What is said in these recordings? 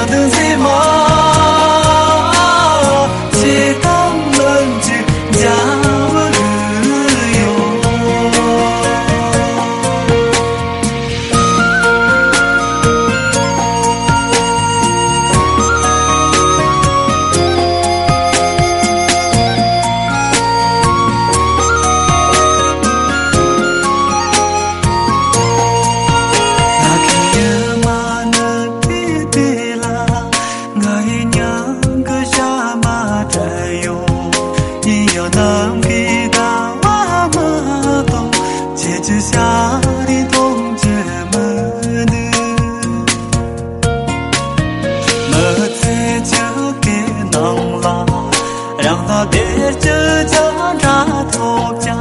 yıldız iman देच जो जोंडा ठोका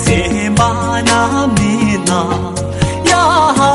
सिमाना में ना या हा